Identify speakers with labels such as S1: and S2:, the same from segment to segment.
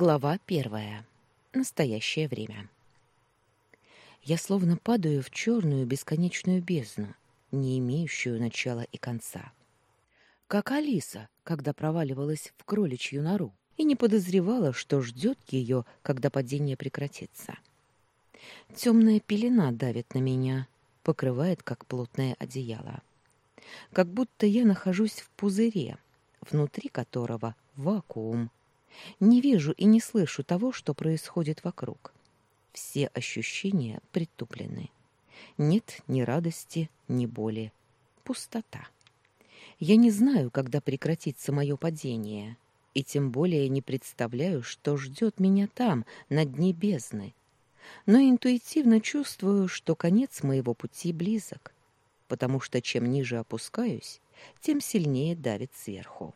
S1: Глава первая. Настоящее время. Я словно падаю в черную бесконечную бездну, не имеющую начала и конца. Как Алиса, когда проваливалась в кроличью нору и не подозревала, что ждет ее, когда падение прекратится. Темная пелена давит на меня, покрывает, как плотное одеяло. Как будто я нахожусь в пузыре, внутри которого вакуум, не вижу и не слышу того, что происходит вокруг. Все ощущения притуплены. Нет ни радости, ни боли. Пустота. Я не знаю, когда прекратится мое падение, и тем более не представляю, что ждет меня там, на дне бездны. Но интуитивно чувствую, что конец моего пути близок, потому что чем ниже опускаюсь, тем сильнее давит сверху.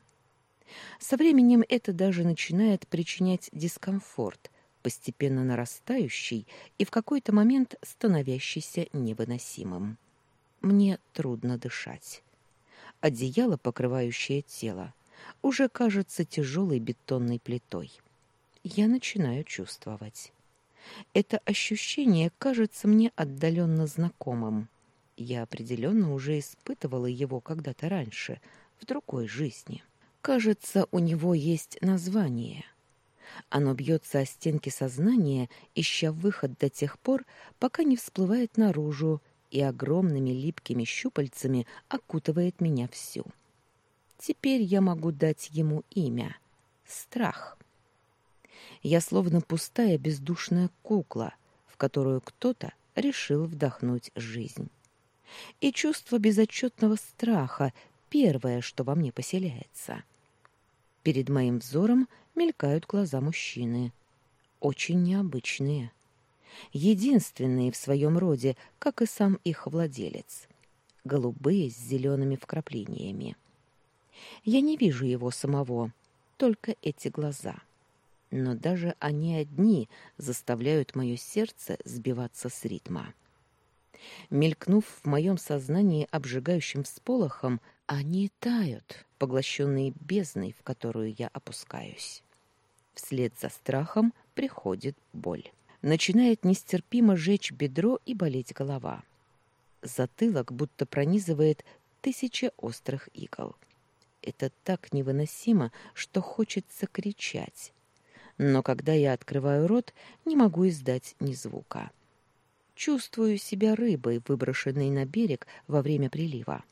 S1: Со временем это даже начинает причинять дискомфорт, постепенно нарастающий и в какой-то момент становящийся невыносимым. Мне трудно дышать. Одеяло, покрывающее тело, уже кажется тяжелой бетонной плитой. Я начинаю чувствовать. Это ощущение кажется мне отдаленно знакомым. Я определенно уже испытывала его когда-то раньше, в другой жизни. — Кажется, у него есть название. Оно бьется о стенки сознания, ища выход до тех пор, пока не всплывает наружу и огромными липкими щупальцами окутывает меня всю. Теперь я могу дать ему имя — страх. Я словно пустая бездушная кукла, в которую кто-то решил вдохнуть жизнь. И чувство безотчетного страха — первое, что во мне поселяется — Перед моим взором мелькают глаза мужчины. Очень необычные. Единственные в своем роде, как и сам их владелец. Голубые с зелеными вкраплениями. Я не вижу его самого, только эти глаза. Но даже они одни заставляют мое сердце сбиваться с ритма. Мелькнув в моем сознании обжигающим всполохом, они тают, поглощенные бездной, в которую я опускаюсь. Вслед за страхом приходит боль. Начинает нестерпимо жечь бедро и болеть голова. Затылок будто пронизывает тысяча острых игл. Это так невыносимо, что хочется кричать. Но когда я открываю рот, не могу издать ни звука. Чувствую себя рыбой, выброшенной на берег во время прилива.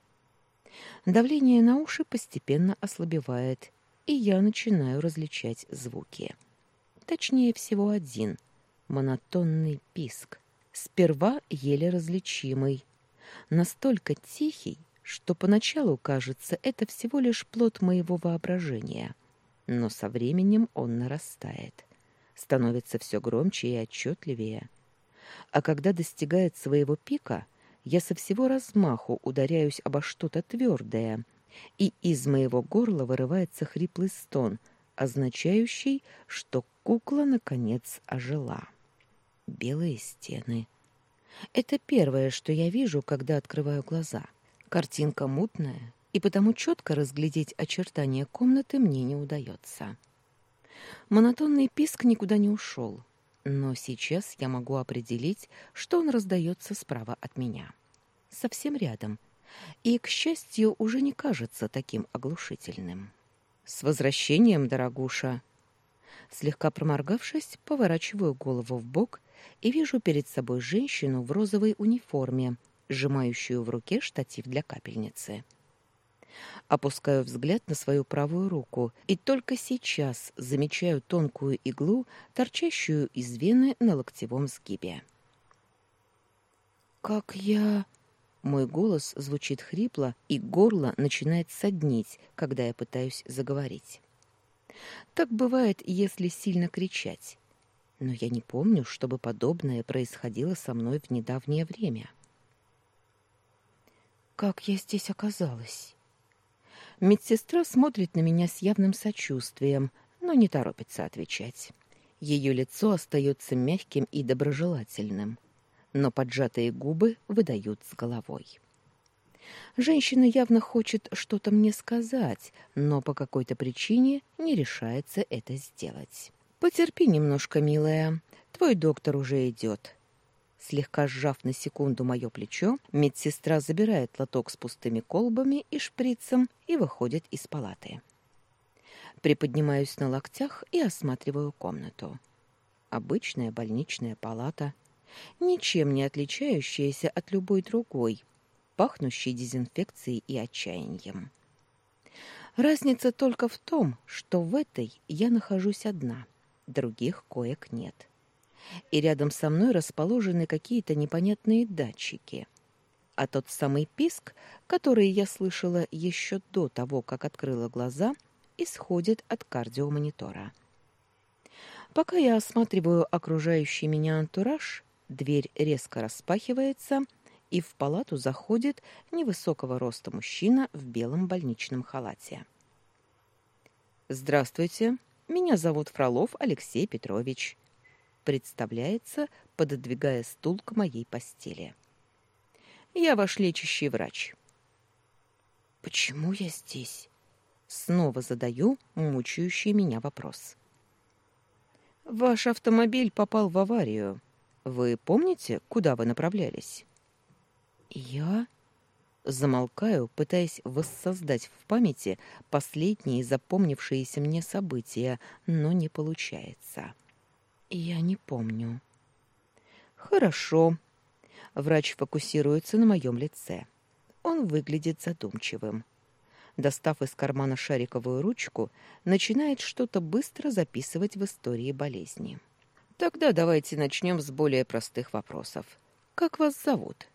S1: Давление на уши постепенно ослабевает, и я начинаю различать звуки. Точнее всего один — монотонный писк. Сперва еле различимый, настолько тихий, что поначалу кажется, это всего лишь плод моего воображения. Но со временем он нарастает, становится все громче и отчетливее. А когда достигает своего пика, я со всего размаху ударяюсь обо что-то твердое, и из моего горла вырывается хриплый стон, означающий, что кукла наконец ожила. Белые стены. Это первое, что я вижу, когда открываю глаза. Картинка мутная, и потому четко разглядеть очертания комнаты мне не удается. Монотонный писк никуда не ушел но сейчас я могу определить, что он раздается справа от меня. Совсем рядом. И, к счастью, уже не кажется таким оглушительным. «С возвращением, дорогуша!» Слегка проморгавшись, поворачиваю голову в бок и вижу перед собой женщину в розовой униформе, сжимающую в руке штатив для капельницы. Опускаю взгляд на свою правую руку и только сейчас замечаю тонкую иглу, торчащую из вены на локтевом сгибе. «Как я...» Мой голос звучит хрипло, и горло начинает соднить, когда я пытаюсь заговорить. Так бывает, если сильно кричать. Но я не помню, чтобы подобное происходило со мной в недавнее время. «Как я здесь оказалась?» Медсестра смотрит на меня с явным сочувствием, но не торопится отвечать. Ее лицо остается мягким и доброжелательным, но поджатые губы выдают с головой. Женщина явно хочет что-то мне сказать, но по какой-то причине не решается это сделать. Потерпи немножко, милая. Твой доктор уже идет. Слегка сжав на секунду мое плечо, медсестра забирает лоток с пустыми колбами и шприцем и выходит из палаты. Приподнимаюсь на локтях и осматриваю комнату. Обычная больничная палата, ничем не отличающаяся от любой другой, пахнущей дезинфекцией и отчаянием. Разница только в том, что в этой я нахожусь одна, других коек нет. И рядом со мной расположены какие-то непонятные датчики. А тот самый писк, который я слышала еще до того, как открыла глаза — исходит от кардиомонитора. Пока я осматриваю окружающий меня антураж, дверь резко распахивается, и в палату заходит невысокого роста мужчина в белом больничном халате. «Здравствуйте, меня зовут Фролов Алексей Петрович», представляется, пододвигая стул к моей постели. «Я ваш лечащий врач». «Почему я здесь?» Снова задаю мучающий меня вопрос. Ваш автомобиль попал в аварию. Вы помните, куда вы направлялись? Я замолкаю, пытаясь воссоздать в памяти последние запомнившиеся мне события, но не получается. Я не помню. Хорошо. Врач фокусируется на моем лице. Он выглядит задумчивым достав из кармана шариковую ручку, начинает что-то быстро записывать в истории болезни. Тогда давайте начнем с более простых вопросов. Как вас зовут?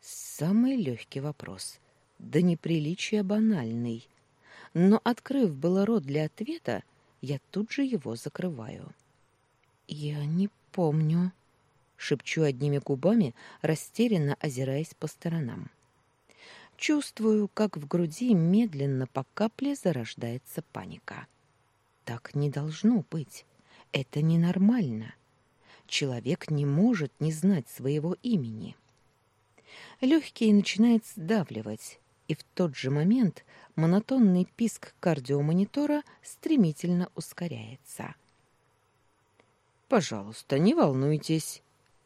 S1: Самый легкий вопрос. Да неприличие банальный. Но, открыв было рот для ответа, я тут же его закрываю. «Я не помню», — шепчу одними губами, растерянно озираясь по сторонам. Чувствую, как в груди медленно по капле зарождается паника. Так не должно быть. Это ненормально. Человек не может не знать своего имени. Легкие начинает сдавливать, и в тот же момент монотонный писк кардиомонитора стремительно ускоряется. «Пожалуйста, не волнуйтесь».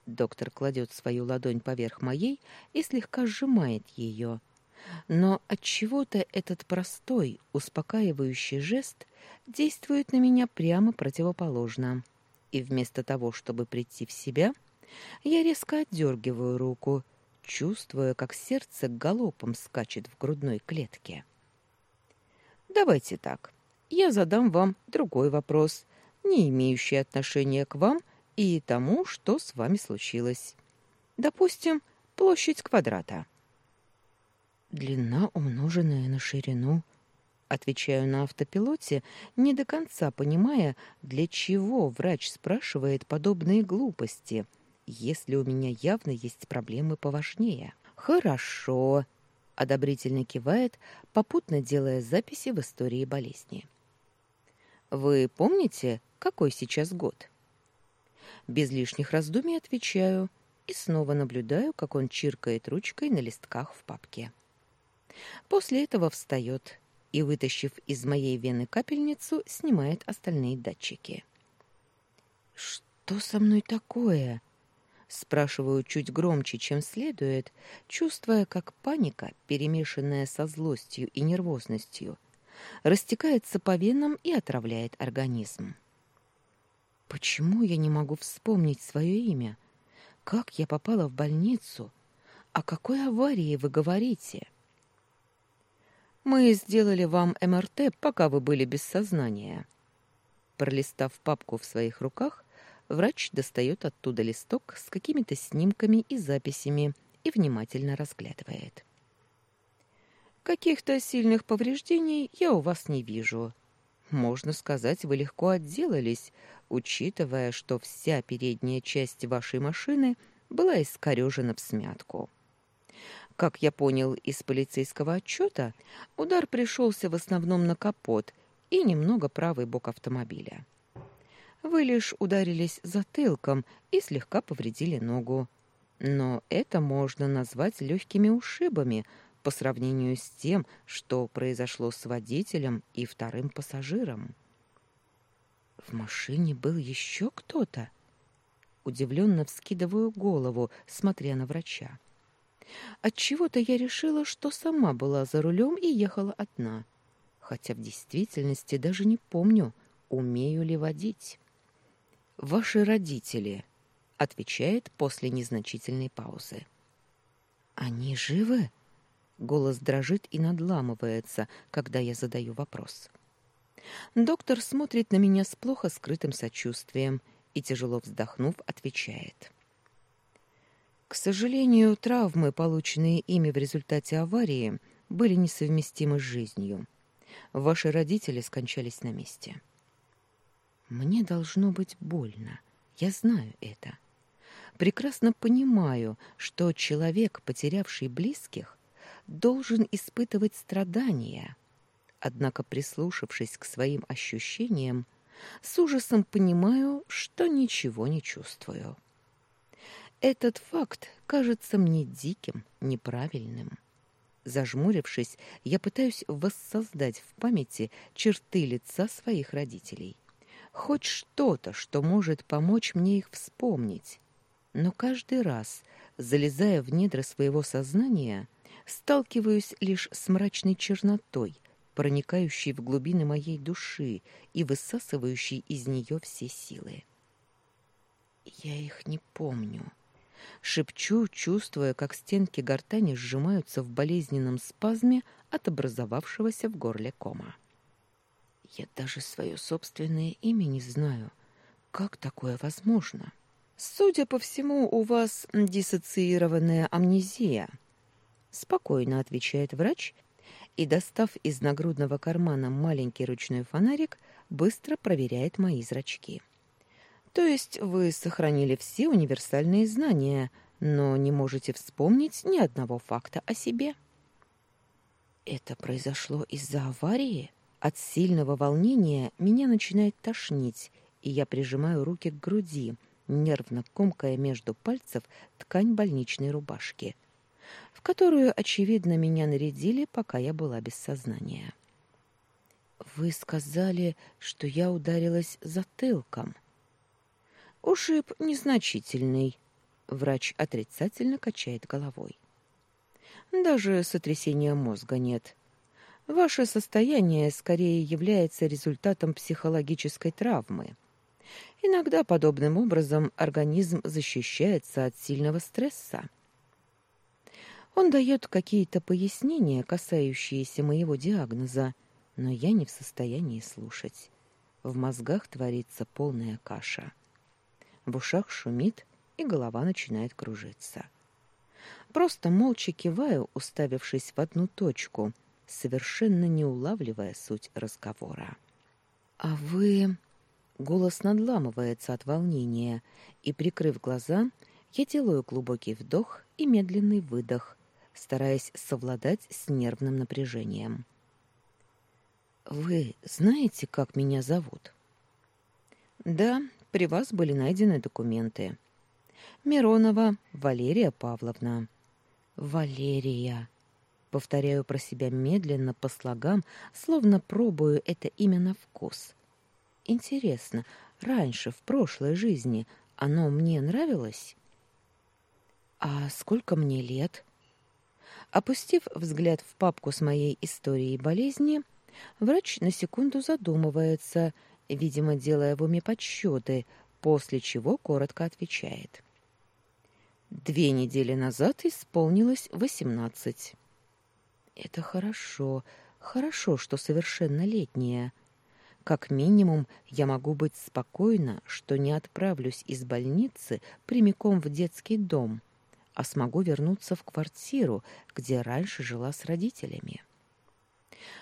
S1: Доктор кладет свою ладонь поверх моей и слегка сжимает ее, но от чего-то этот простой, успокаивающий жест действует на меня прямо противоположно. И вместо того, чтобы прийти в себя, я резко отдергиваю руку, чувствуя, как сердце галопом скачет в грудной клетке. Давайте так. Я задам вам другой вопрос, не имеющий отношения к вам и тому, что с вами случилось. Допустим, площадь квадрата. Длина, умноженная на ширину. Отвечаю на автопилоте, не до конца понимая, для чего врач спрашивает подобные глупости, если у меня явно есть проблемы поважнее. Хорошо, одобрительно кивает, попутно делая записи в истории болезни. Вы помните, какой сейчас год? Без лишних раздумий отвечаю и снова наблюдаю, как он чиркает ручкой на листках в папке. После этого встает и, вытащив из моей вены капельницу, снимает остальные датчики. «Что со мной такое?» Спрашиваю чуть громче, чем следует, чувствуя, как паника, перемешанная со злостью и нервозностью, растекается по венам и отравляет организм. Почему я не могу вспомнить свое имя? Как я попала в больницу? О какой аварии вы говорите?» Мы сделали вам МРТ, пока вы были без сознания. Пролистав папку в своих руках, врач достает оттуда листок с какими-то снимками и записями и внимательно разглядывает. Каких-то сильных повреждений я у вас не вижу. Можно сказать, вы легко отделались, учитывая, что вся передняя часть вашей машины была искорежена всмятку. Как я понял из полицейского отчета, удар пришелся в основном на капот и немного правый бок автомобиля. Вы лишь ударились затылком и слегка повредили ногу. Но это можно назвать легкими ушибами по сравнению с тем, что произошло с водителем и вторым пассажиром. В машине был еще кто-то? Удивленно вскидываю голову, смотря на врача. Отчего-то я решила, что сама была за рулем и ехала одна, хотя в действительности даже не помню, умею ли водить. Ваши родители, отвечает после незначительной паузы. Они живы? Голос дрожит и надламывается, когда я задаю вопрос. Доктор смотрит на меня с плохо скрытым сочувствием и, тяжело вздохнув, отвечает. К сожалению, травмы, полученные ими в результате аварии, были несовместимы с жизнью. Ваши родители скончались на месте. Мне должно быть больно. Я знаю это. Прекрасно понимаю, что человек, потерявший близких, должен испытывать страдания. Однако, прислушавшись к своим ощущениям, с ужасом понимаю, что ничего не чувствую. Этот факт кажется мне диким, неправильным. Зажмурившись, я пытаюсь воссоздать в памяти черты лица своих родителей. Хоть что-то, что может помочь мне их вспомнить. Но каждый раз, залезая в недра своего сознания, сталкиваюсь лишь с мрачной чернотой, проникающей в глубины моей души и высасывающей из нее все силы. Я их не помню. Шепчу, чувствуя, как стенки гортани сжимаются в болезненном спазме от образовавшегося в горле кома. Я даже свое собственное имя не знаю. Как такое возможно? Судя по всему, у вас диссоциированная амнезия. Спокойно отвечает врач и, достав из нагрудного кармана маленький ручной фонарик, быстро проверяет мои зрачки. То есть вы сохранили все универсальные знания, но не можете вспомнить ни одного факта о себе. Это произошло из-за аварии? От сильного волнения меня начинает тошнить, и я прижимаю руки к груди, нервно комкая между пальцев ткань больничной рубашки, в которую, очевидно, меня нарядили, пока я была без сознания. «Вы сказали, что я ударилась затылком», Ушиб незначительный. Врач отрицательно качает головой. Даже сотрясения мозга нет. Ваше состояние скорее является результатом психологической травмы. Иногда подобным образом организм защищается от сильного стресса. Он дает какие-то пояснения, касающиеся моего диагноза, но я не в состоянии слушать. В мозгах творится полная каша в ушах шумит, и голова начинает кружиться. Просто молча киваю, уставившись в одну точку, совершенно не улавливая суть разговора. «А вы...» Голос надламывается от волнения, и, прикрыв глаза, я делаю глубокий вдох и медленный выдох, стараясь совладать с нервным напряжением. «Вы знаете, как меня зовут?» «Да, при вас были найдены документы. Миронова Валерия Павловна. Валерия. Повторяю про себя медленно по слогам, словно пробую это имя на вкус. Интересно, раньше, в прошлой жизни, оно мне нравилось? А сколько мне лет? Опустив взгляд в папку с моей историей болезни, врач на секунду задумывается — видимо, делая в уме подсчеты, после чего коротко отвечает. Две недели назад исполнилось восемнадцать. Это хорошо, хорошо, что совершеннолетняя. Как минимум, я могу быть спокойна, что не отправлюсь из больницы прямиком в детский дом, а смогу вернуться в квартиру, где раньше жила с родителями.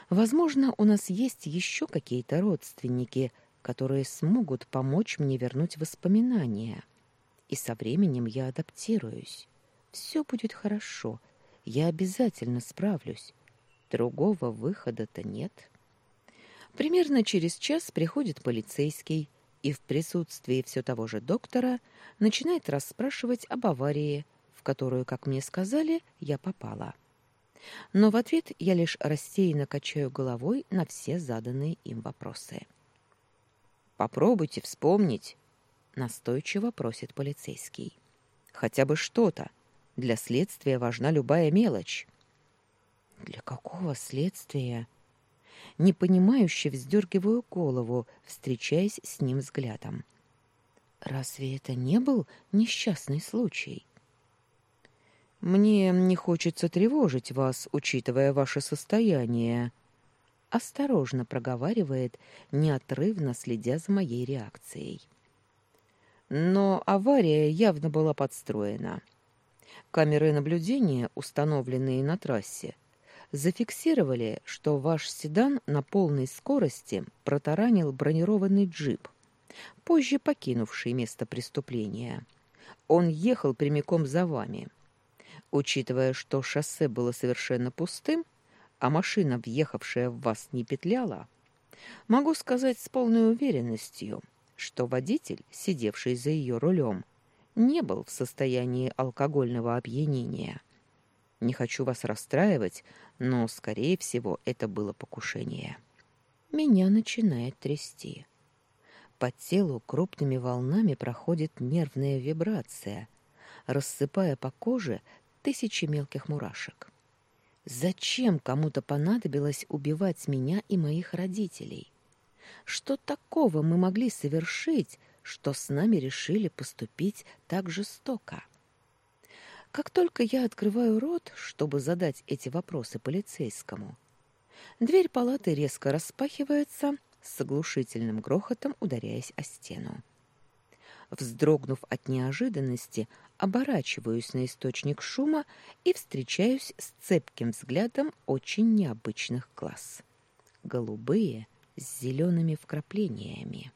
S1: Возможно, у нас есть еще какие-то родственники, которые смогут помочь мне вернуть воспоминания. И со временем я адаптируюсь. Все будет хорошо. Я обязательно справлюсь. Другого выхода-то нет. Примерно через час приходит полицейский и в присутствии все того же доктора начинает расспрашивать об аварии, в которую, как мне сказали, я попала. Но в ответ я лишь рассеянно качаю головой на все заданные им вопросы. Попробуйте вспомнить, настойчиво просит полицейский. Хотя бы что-то. Для следствия важна любая мелочь. Для какого следствия? Непонимающе вздергиваю голову, встречаясь с ним взглядом. Разве это не был несчастный случай? Мне не хочется тревожить вас, учитывая ваше состояние. Осторожно проговаривает, неотрывно следя за моей реакцией. Но авария явно была подстроена. Камеры наблюдения, установленные на трассе, зафиксировали, что ваш седан на полной скорости протаранил бронированный джип, позже покинувший место преступления. Он ехал прямиком за вами. Учитывая, что шоссе было совершенно пустым, а машина, въехавшая в вас, не петляла, могу сказать с полной уверенностью, что водитель, сидевший за ее рулем, не был в состоянии алкогольного опьянения. Не хочу вас расстраивать, но, скорее всего, это было покушение. Меня начинает трясти. По телу крупными волнами проходит нервная вибрация, рассыпая по коже тысячи мелких мурашек. Зачем кому-то понадобилось убивать меня и моих родителей? Что такого мы могли совершить, что с нами решили поступить так жестоко? Как только я открываю рот, чтобы задать эти вопросы полицейскому, дверь палаты резко распахивается, с оглушительным грохотом ударяясь о стену. Вздрогнув от неожиданности, оборачиваюсь на источник шума и встречаюсь с цепким взглядом очень необычных глаз. Голубые с зелеными вкраплениями.